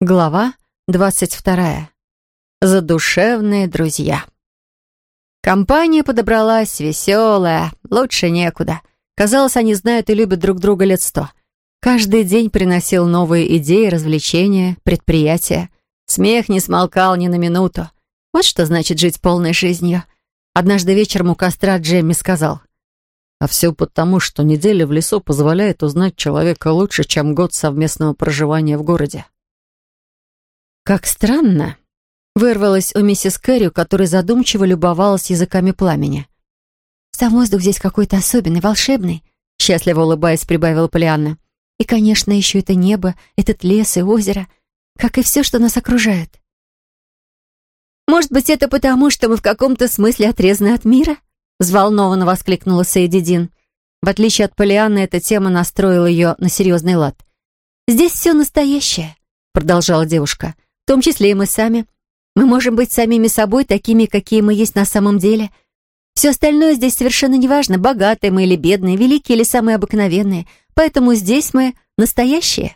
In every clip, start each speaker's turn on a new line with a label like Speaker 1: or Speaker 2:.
Speaker 1: Глава двадцать вторая. Задушевные друзья. Компания подобралась веселая, лучше некуда. Казалось, они знают и любят друг друга лет сто. Каждый день приносил новые идеи, развлечения, предприятия. Смех не смолкал ни на минуту. Вот что значит жить полной жизнью. Однажды вечером у костра Джемми сказал.
Speaker 2: «А все потому, что неделя в лесу позволяет узнать человека лучше, чем год совместного проживания в городе».
Speaker 1: «Как странно!» — вырвалась у миссис Кэрри, которая задумчиво любовалась языками пламени. «Сам воздух здесь какой-то особенный, волшебный», — счастливо улыбаясь, прибавила Полианна. «И, конечно, еще это небо, этот лес и озеро, как и все, что нас окружает». «Может быть, это потому, что мы в каком-то смысле отрезаны от мира?» — взволнованно воскликнула Сейди Дин. В отличие от Полианны, эта тема настроила ее на серьезный лад. «Здесь все настоящее», — продолжала девушка. «Девушка» в том числе и мы сами. Мы можем быть самими собой, такими, какие мы есть на самом деле. Все остальное здесь совершенно неважно, богатые мы или бедные, великие или самые обыкновенные. Поэтому здесь мы настоящие».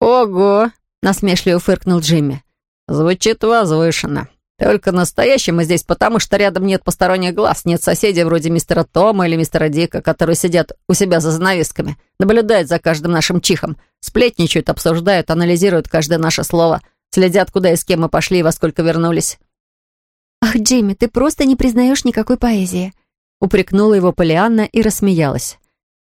Speaker 2: «Ого!» — насмешливо фыркнул Джимми. «Звучит возвышенно. Только настоящие мы здесь, потому что рядом нет посторонних глаз, нет соседей вроде мистера Тома или мистера Дика, которые сидят у себя за занавесками, наблюдают за каждым нашим чихом, сплетничают, обсуждают, анализируют каждое наше слово, следят, куда и с кем мы пошли и во сколько вернулись».
Speaker 1: «Ах, Джимми, ты просто не признаешь никакой поэзии», — упрекнула его Полианна и рассмеялась.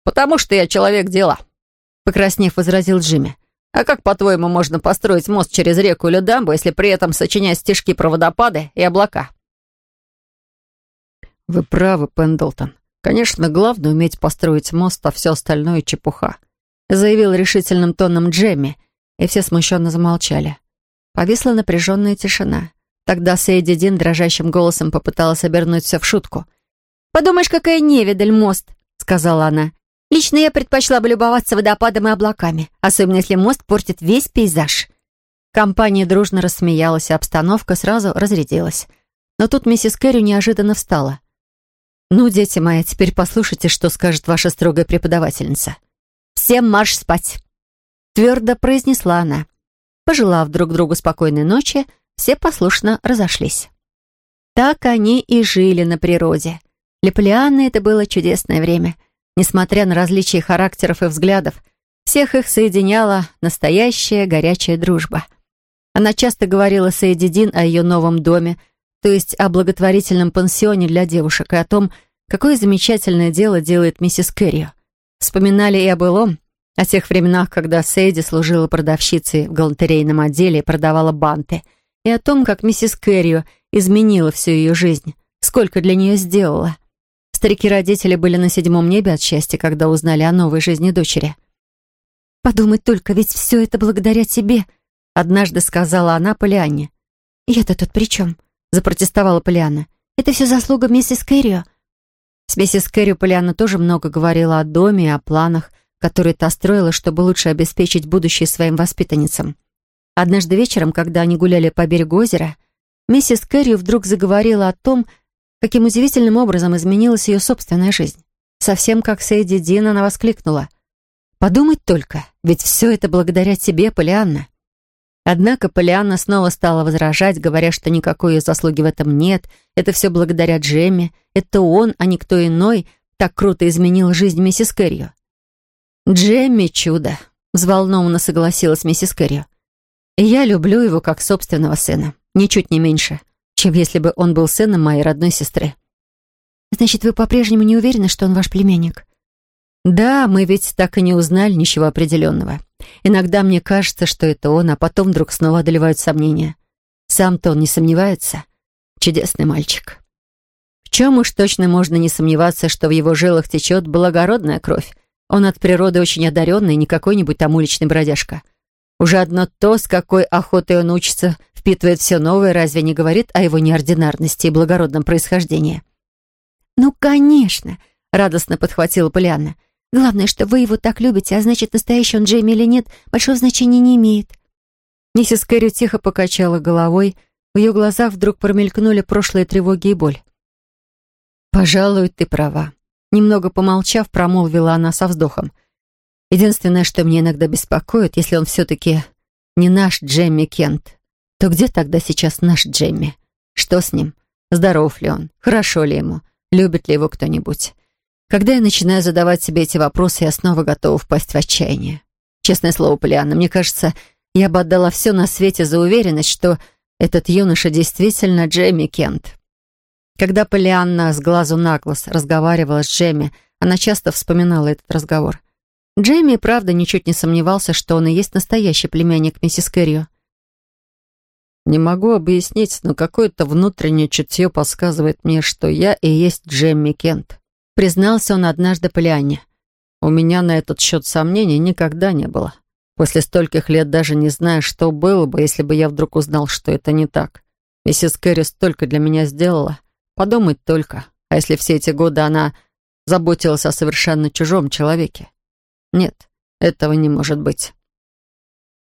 Speaker 2: «Потому что я человек дела», — покраснев, возразил Джимми. А как, по-твоему, можно построить мост через реку или дамбу, если при этом сочинять стишки про водопады и облака? Вы правы, Пендлтон. Конечно, главное уметь построить мост, а все остальное — чепуха. Заявил решительным тоном Джемми, и все смущенно замолчали. Повисла напряженная тишина. Тогда Сейди Дин дрожащим голосом попыталась обернуть все в шутку.
Speaker 1: «Подумаешь, какая невидаль мост!» — сказала она. Лично я предпочла бы любоваться водопадом и облаками, особенно если мост портит весь пейзаж. Компания дружно рассмеялась, и обстановка сразу разрядилась. Но тут миссис Кэрри неожиданно встала. «Ну, дети мои, теперь послушайте, что скажет ваша строгая преподавательница. Всем марш спать!» Твердо произнесла она. Пожелав друг другу спокойной ночи, все послушно разошлись. Так они и жили на природе. Для Полианны это было чудесное время — Несмотря на различия характеров и взглядов, всех их соединяла настоящая горячая дружба. Она часто говорила с Эйдидин о ее новом доме, то есть о благотворительном пансионе для девушек, и о том, какое замечательное дело делает миссис Кэррио. Вспоминали и о былом, о тех временах, когда Сейди служила продавщицей в галантерейном отделе и продавала банты, и о том, как миссис Кэррио изменила всю ее жизнь, сколько для нее сделала. Старики-родители были на седьмом небе от счастья, когда узнали о новой жизни дочери. «Подумать только, ведь все это благодаря тебе», — однажды сказала она Полианне. «Я-то тут при чем?» — запротестовала Полианна. «Это все заслуга миссис Кэррио». С миссис Кэррио Полианна тоже много говорила о доме и о планах, которые та строила, чтобы лучше обеспечить будущее своим воспитанницам. Однажды вечером, когда они гуляли по берегу озера, миссис Кэррио вдруг заговорила о том, каким удивительным образом изменилась ее собственная жизнь. Совсем как Сейди Дин она воскликнула. «Подумать только, ведь все это благодаря тебе, Полианна». Однако Полианна снова стала возражать, говоря, что никакой ее заслуги в этом нет, это все благодаря Джемме, это он, а не кто иной, так круто изменил жизнь миссис Кэррио. «Джемми — чудо», — взволнованно согласилась миссис Кэррио. «И я люблю его как собственного сына, ничуть не меньше чем если бы он был сыном моей родной сестры. «Значит, вы по-прежнему не уверены, что он ваш племянник?» «Да, мы ведь так и не узнали ничего определенного. Иногда мне кажется, что это он, а потом вдруг снова одолевают сомнения. Сам-то он не сомневается. Чудесный мальчик. В чем уж точно можно не сомневаться, что в его жилах течет благородная кровь. Он от природы очень одаренный, не какой-нибудь там уличный бродяжка. Уже одно то, с какой охотой он учится впитывает все новое, разве не говорит о его неординарности и благородном происхождении? «Ну, конечно!» — радостно подхватила Полианна. «Главное, что вы его так любите, а значит, настоящий он Джейми или нет, большого значения не имеет». Миссис Кэрри тихо покачала головой, в ее глазах вдруг промелькнули прошлые тревоги и боль. «Пожалуй, ты права», — немного помолчав, промолвила она со вздохом. «Единственное, что меня иногда беспокоит, если он все-таки не наш Джемми Кент, то где тогда сейчас наш Джемми? Что с ним? Здоров ли он? Хорошо ли ему? Любит ли его кто-нибудь? Когда я начинаю задавать себе эти вопросы, я снова готова впасть в отчаяние. Честное слово, Полианна, мне кажется, я бы отдала все на свете за уверенность, что этот юноша действительно Джемми Кент. Когда Полианна с глазу на глаз разговаривала с Джемми, она часто вспоминала этот разговор. Джемми, правда, ничуть не сомневался, что он и есть настоящий племянник миссис Кэррио.
Speaker 2: Не могу объяснить, но какое-то внутреннее чутье подсказывает мне, что я и есть Джемми Кент. Признался он однажды Полианне. У меня на этот счет сомнений никогда не было. После стольких лет даже не знаю, что было бы, если бы я вдруг узнал, что это не так. Миссис Кэрри столько для меня сделала. Подумать только. А если все эти годы она заботилась о совершенно чужом человеке? Нет, этого не может быть.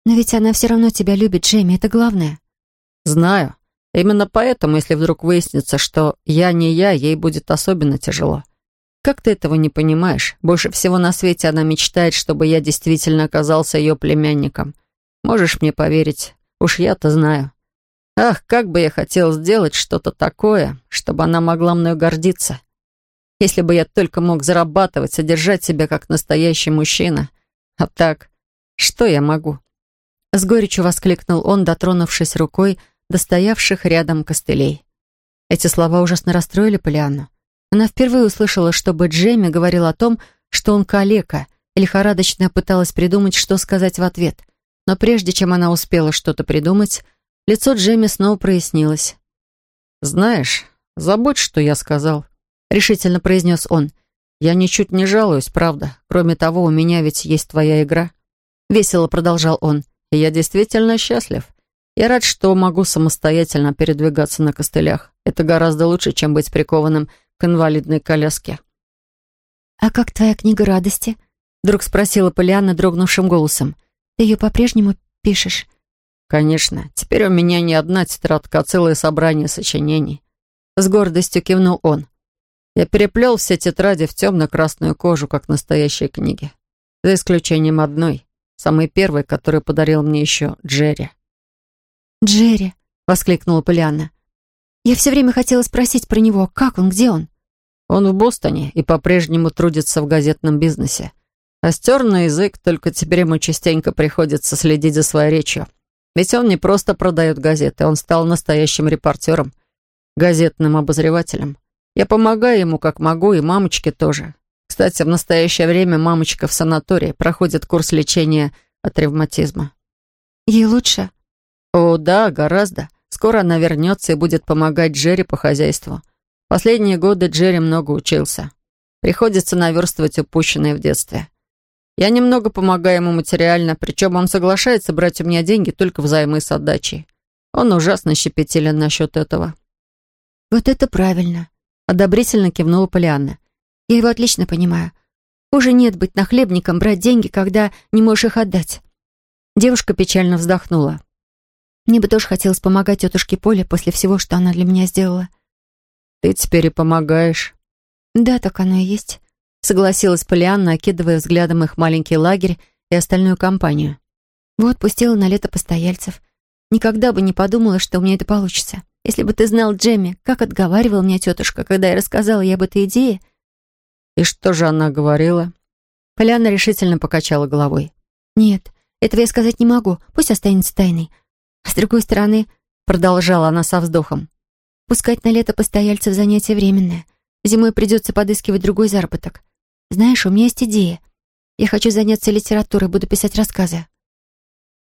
Speaker 1: Но ведь она все равно тебя любит, Джейми, это главное.
Speaker 2: Знаю. Именно поэтому, если вдруг выяснится, что я не я, ей будет особенно тяжело. Как ты этого не понимаешь? Больше всего на свете она мечтает, чтобы я действительно оказался ее племянником. Можешь мне поверить? Уж я-то знаю. Ах, как бы я хотел сделать что-то такое, чтобы она могла мною гордиться. Если бы я только мог зарабатывать, содержать себя как настоящий мужчина. А так, что я могу?
Speaker 1: С горечью воскликнул он, дотронувшись рукой до стоявших рядом костылей. Эти слова ужасно расстроили Полианну. Она впервые услышала, чтобы Джейми говорил о том, что он калека, и лихорадочно пыталась придумать, что сказать в ответ. Но прежде чем она успела что-то придумать, лицо Джейми снова прояснилось.
Speaker 2: «Знаешь, забудь, что я сказал», — решительно произнес он. «Я ничуть не жалуюсь, правда. Кроме того, у меня ведь есть твоя игра». Весело продолжал он. Я действительно счастлив. Я рад, что могу самостоятельно передвигаться на костылях. Это гораздо лучше, чем быть прикованным к инвалидной коляске.
Speaker 1: «А как твоя книга радости?» Вдруг спросила Полианна дрогнувшим голосом. «Ты ее по-прежнему пишешь?»
Speaker 2: «Конечно. Теперь у меня не одна тетрадка, а целое собрание сочинений». С гордостью кивнул он. Я переплел все тетради в темно-красную кожу, как настоящие книги. За исключением одной. Самый первый, который подарил мне еще Джерри.
Speaker 1: «Джерри!» — воскликнула Полианна. «Я все время хотела спросить про него. Как он? Где он?»
Speaker 2: «Он в Бостоне и по-прежнему трудится в газетном бизнесе. Остер на язык, только теперь ему частенько приходится следить за своей речью. Ведь он не просто продает газеты, он стал настоящим репортером, газетным обозревателем. Я помогаю ему как могу, и мамочке тоже. Кстати, в настоящее время мамочка в санатории проходит курс лечения от ревматизма.
Speaker 1: Ей лучше?
Speaker 2: О, да, гораздо. Скоро она вернется и будет помогать Джерри по хозяйству. Последние годы Джерри много учился. Приходится наверстывать упущенное в детстве. Я немного помогаю ему материально, причем он соглашается брать у меня деньги только взаймы с отдачей. Он ужасно щепетилен насчет этого.
Speaker 1: «Вот это правильно», — одобрительно кивнула Полианна. Я его отлично понимаю. Уже нет быть нахлебником, брать деньги, когда не можешь их отдать. Девушка печально вздохнула. Мне бы тоже хотелось помогать тетушке Поле после всего, что она для меня сделала.
Speaker 2: Ты теперь и помогаешь.
Speaker 1: Да, так оно и есть. Согласилась Полианна, окидывая взглядом их маленький лагерь и остальную компанию. Вот, пустила на лето постояльцев. Никогда бы не подумала, что у меня это получится. Если бы ты знал, Джемми, как отговаривала меня тетушка, когда я рассказала ей об этой идее,
Speaker 2: «И что же она говорила?»
Speaker 1: Поляна решительно покачала головой. «Нет, этого я сказать не могу. Пусть останется тайной. А с другой стороны, продолжала она со вздохом, пускать на лето постояльцев занятие временное. Зимой придется подыскивать другой заработок. Знаешь, у меня есть идея. Я хочу заняться литературой, буду писать рассказы».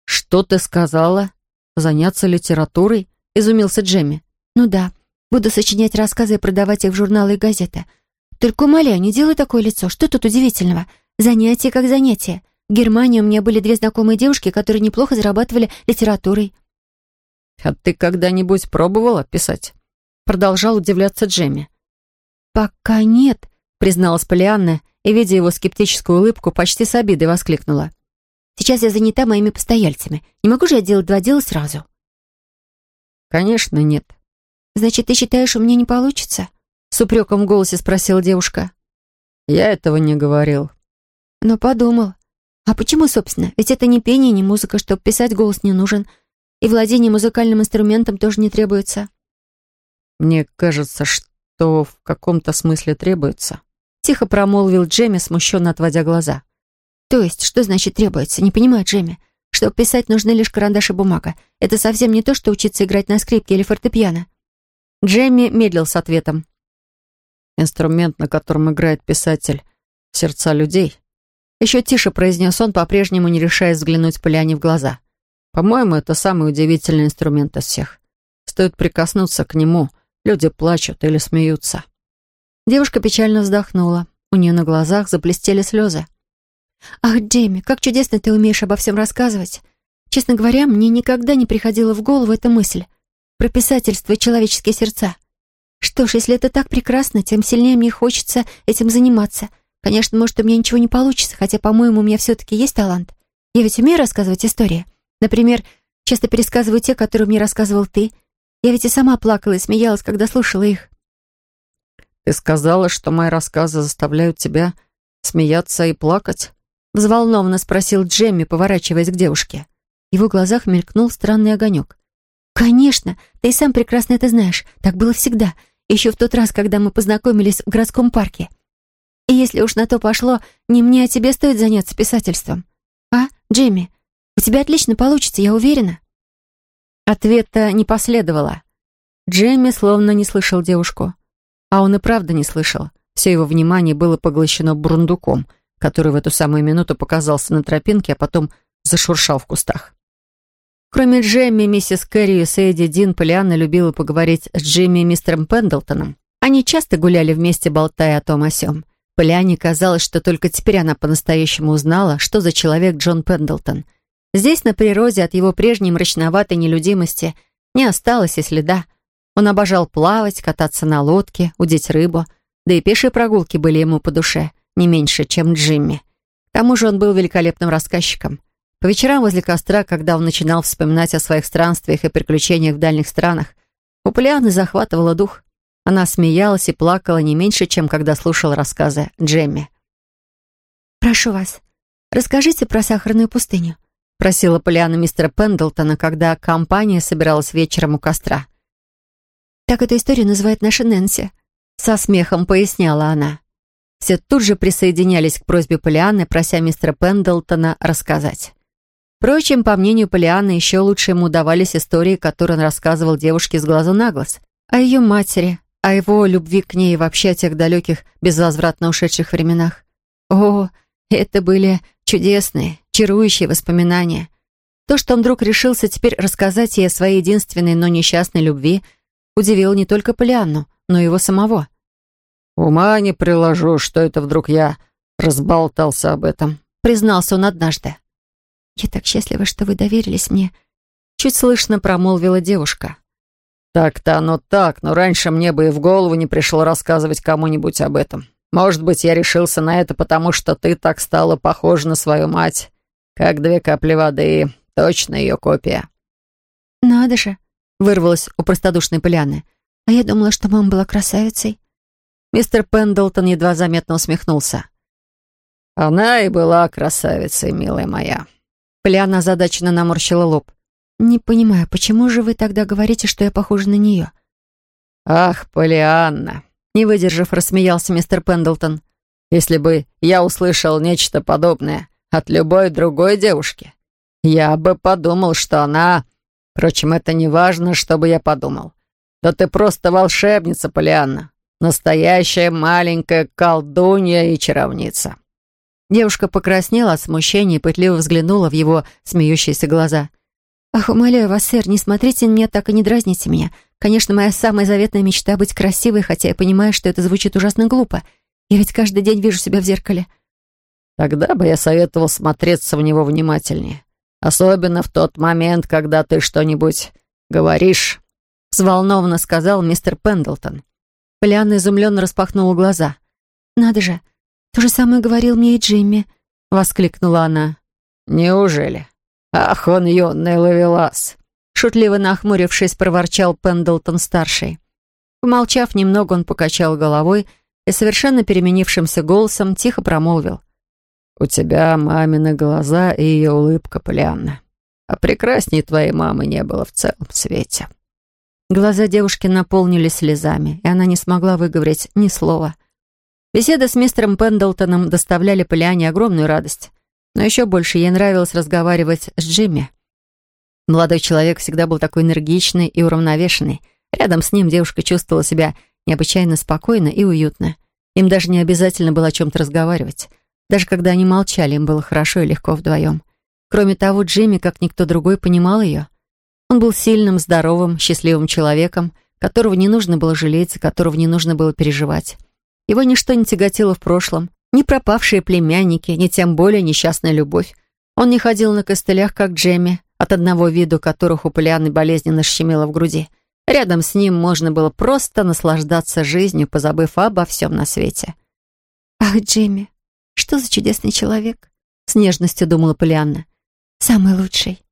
Speaker 2: «Что ты сказала? Заняться литературой?» — изумился Джемми.
Speaker 1: «Ну да, буду сочинять рассказы и продавать их в журналы и газеты. Только умоляю, не делай такое лицо. Что тут удивительного? Занятие как занятие. В Германии у меня были две знакомые девушки, которые неплохо зарабатывали литературой.
Speaker 2: «А ты когда-нибудь пробовала писать?» Продолжал удивляться Джемми.
Speaker 1: «Пока нет», — призналась Полианна, и, видя его скептическую улыбку, почти с обидой воскликнула. «Сейчас я занята моими постояльцами. Не могу же я делать два дела сразу?»
Speaker 2: «Конечно, нет».
Speaker 1: «Значит, ты считаешь, у меня не получится?» С упреком в голосе спросила девушка.
Speaker 2: «Я этого не говорил».
Speaker 1: «Но подумал». «А почему, собственно? Ведь это не пение, не музыка, чтобы писать голос не нужен. И владение музыкальным инструментом тоже не требуется».
Speaker 2: «Мне кажется, что в каком-то смысле требуется», — тихо промолвил Джемми, смущенно отводя глаза.
Speaker 1: «То есть, что значит требуется? Не понимаю, Джемми. Чтобы писать, нужны лишь карандаш и бумага. Это совсем не то, что учиться играть на скрипке или фортепиано».
Speaker 2: Джемми медлил с ответом. «Инструмент, на котором играет писатель, сердца людей». Еще тише произнес он, по-прежнему не решаясь взглянуть Полиане в глаза. «По-моему, это самый удивительный инструмент из всех. Стоит прикоснуться к нему — Люди плачут или смеются.
Speaker 1: Девушка печально вздохнула. У нее на глазах заблестели слезы. «Ах, Джейми, как чудесно ты умеешь обо всем рассказывать. Честно говоря, мне никогда не приходила в голову эта мысль про писательство и человеческие сердца. Что ж, если это так прекрасно, тем сильнее мне хочется этим заниматься. Конечно, может, у меня ничего не получится, хотя, по-моему, у меня все-таки есть талант. Я ведь умею рассказывать истории. Например, часто пересказываю те, которые мне рассказывал ты, я ведь и сама плакала и смеялась, когда слушала их.
Speaker 2: «Ты сказала, что мои рассказы заставляют тебя смеяться и плакать?» Взволнованно спросил Джемми, поворачиваясь к девушке.
Speaker 1: В его глазах мелькнул странный огонек. «Конечно, ты и сам прекрасно это знаешь. Так было всегда. Еще в тот раз, когда мы познакомились в городском парке. И если уж на то пошло, не мне, а тебе стоит заняться писательством. А, Джемми, у тебя отлично получится, я уверена».
Speaker 2: Ответа не последовало. Джемми словно не слышал девушку. А он и правда не слышал. Все его внимание было поглощено бурундуком, который в эту самую минуту показался на тропинке, а потом зашуршал в кустах. Кроме Джемми, миссис Кэрри и Сэйди Дин, Полианна любила поговорить с Джимми и мистером Пендлтоном. Они часто гуляли вместе, болтая о том о сём. Полиане казалось, что только теперь она по-настоящему узнала, что за человек Джон Пендлтон — Здесь, на природе, от его прежней мрачноватой нелюдимости не осталось и следа. Он обожал плавать, кататься на лодке, удить рыбу, да и пешие прогулки были ему по душе, не меньше, чем Джимми. К тому же он был великолепным рассказчиком. По вечерам возле костра, когда он начинал вспоминать о своих странствиях и приключениях в дальних странах, у Полианы захватывала дух. Она смеялась и плакала не меньше, чем когда слушала рассказы Джемми.
Speaker 1: «Прошу вас, расскажите про сахарную пустыню просила Полиана мистера Пендлтона, когда компания собиралась вечером у костра. «Так эту историю называет наша Нэнси», — со смехом поясняла она. Все тут же присоединялись к просьбе Полианы, прося мистера Пендлтона рассказать. Впрочем, по мнению Полианы, еще лучше ему удавались истории, которые он рассказывал девушке с глазу на глаз. О ее матери, о его любви к ней вообще о тех далеких, безвозвратно ушедших временах. О, это были чудесные, чарующие воспоминания. То, что он вдруг решился теперь рассказать ей о своей единственной, но несчастной любви, удивило не только Полианну, но и его самого.
Speaker 2: «Ума не приложу, что это вдруг я разболтался об этом», признался он однажды.
Speaker 1: «Я так счастлива, что вы доверились мне», чуть слышно промолвила девушка.
Speaker 2: «Так-то оно так, но раньше мне бы и в голову не пришло рассказывать кому-нибудь об этом. Может быть, я решился на это, потому что ты так стала похожа на свою мать, как две капли воды, точно ее копия».
Speaker 1: «Надо же!» — вырвалась у простодушной Поляны. «А я думала, что мама была красавицей».
Speaker 2: Мистер Пендлтон едва заметно усмехнулся. «Она и была красавицей, милая моя». Поляна озадаченно наморщила лоб.
Speaker 1: «Не понимаю, почему же вы тогда говорите, что я похожа на нее?»
Speaker 2: «Ах, Полианна, не выдержав, рассмеялся мистер Пендлтон. «Если бы я услышал нечто подобное от любой другой девушки, я бы подумал, что она... Впрочем, это не важно, что бы я подумал. Да ты просто волшебница, Полианна. Настоящая маленькая колдунья и чаровница». Девушка покраснела от смущения и пытливо взглянула в его смеющиеся глаза.
Speaker 1: «Ах, умоляю вас, сэр, не смотрите на меня так и не дразните меня. Конечно, моя самая заветная мечта — быть красивой, хотя я понимаю, что это звучит ужасно глупо. Я ведь каждый день вижу себя в зеркале.
Speaker 2: Тогда бы я советовал смотреться в него внимательнее. Особенно в тот момент, когда ты что-нибудь говоришь, взволнованно сказал мистер Пендлтон.
Speaker 1: Полианна изумленно распахнула глаза. «Надо же, то же самое говорил мне и Джимми», — воскликнула она.
Speaker 2: «Неужели? Ах, он юный ловелас!»
Speaker 1: Шутливо нахмурившись, проворчал Пендлтон-старший. Помолчав немного, он покачал головой и совершенно переменившимся голосом тихо промолвил.
Speaker 2: У тебя мамины глаза и ее улыбка, Полианна. А прекрасней твоей мамы не было в целом свете».
Speaker 1: Глаза девушки наполнились слезами, и она не смогла выговорить ни слова. Беседы с мистером Пендлтоном доставляли Полиане огромную радость. Но еще больше ей нравилось разговаривать с Джимми. Молодой человек всегда был такой энергичный и уравновешенный. Рядом с ним девушка чувствовала себя необычайно спокойно и уютно. Им даже не обязательно было о чем-то разговаривать. Даже когда они молчали, им было хорошо и легко вдвоем. Кроме того, Джимми, как никто другой, понимал ее. Он был сильным, здоровым, счастливым человеком, которого не нужно было жалеть, за которого не нужно было переживать. Его ничто не тяготило в прошлом, ни пропавшие племянники, ни тем более несчастная любовь. Он не ходил на костылях, как Джемми, от одного виду которых у Полианы болезненно щемило в груди. Рядом с ним можно было просто наслаждаться жизнью, позабыв обо всем на свете. «Ах, Джимми, что за чудесный человек!» — с нежностью думала Полианна. «Самый лучший».